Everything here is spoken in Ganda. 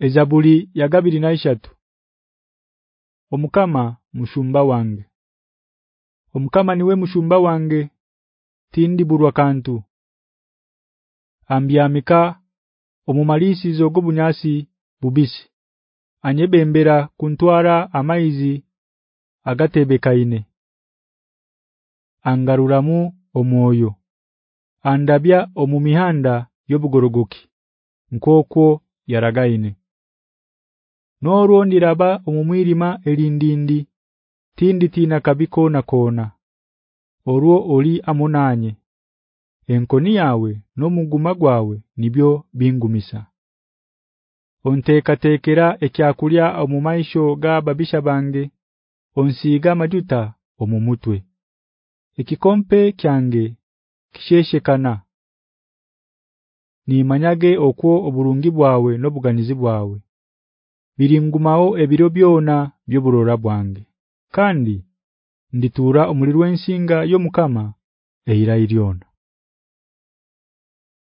Ezabuli yagabiri naishatu Omukama mushumba wange. Omukama niwe mushumba wange. Tindi burwa kantu. Ambyamika omumalisi zogobunyasi bubisi. Anyebembera kuntwara amaizi agatebekaine. Angaruramu omwoyo. Andabya omumihanda yobugorogoki. Nkoko yaragaine Norwo ndiraba omumwirima elindindi tindi tina kabiko na kona Orwo oli amunanye. Enkoni yawe nomuguma gwawe nibyo bingumisa. Onteka tekera ekyakulya omumaisho ga babisha bange onsiga majuta omumutwe Ekikompe kyange kisheshekana. Nimanyage okwo oburungi bwawe nobuganizi bwawe Biringumao ebiro byona byoburora bwange. Kandi nditura omulirwe nsinga yomukama eira iliona